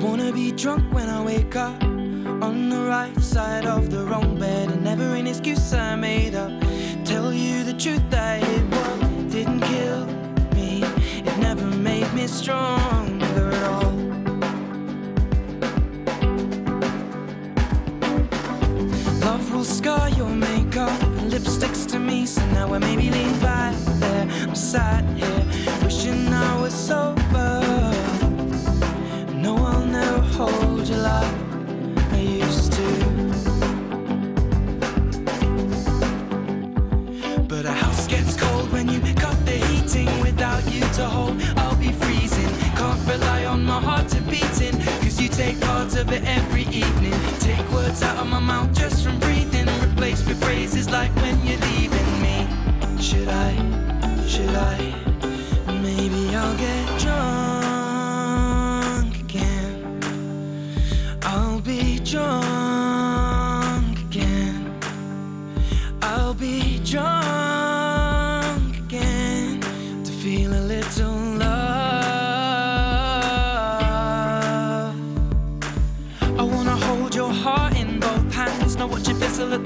wanna be drunk when I wake up on the right side of the wrong bed, and never an excuse I made up. Tell you the truth, I hit what didn't kill me. It never made me stronger at all. Love will scar your makeup, lipsticks to me, so now I maybe lean take parts of it every evening. Take words out of my mouth just from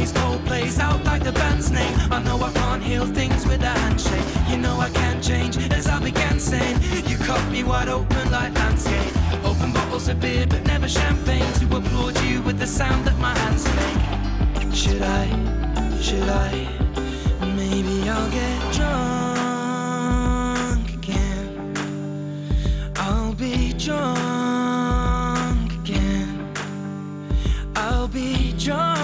Days, cold plays out like the band's name. I know I can't heal things with a handshake. You know I can't change as I began saying. You cut me wide open like landscape. Open bottles of beer, but never champagne to applaud you with the sound that my hands make. Should I? Should I? Maybe I'll get drunk again. I'll be drunk again. I'll be drunk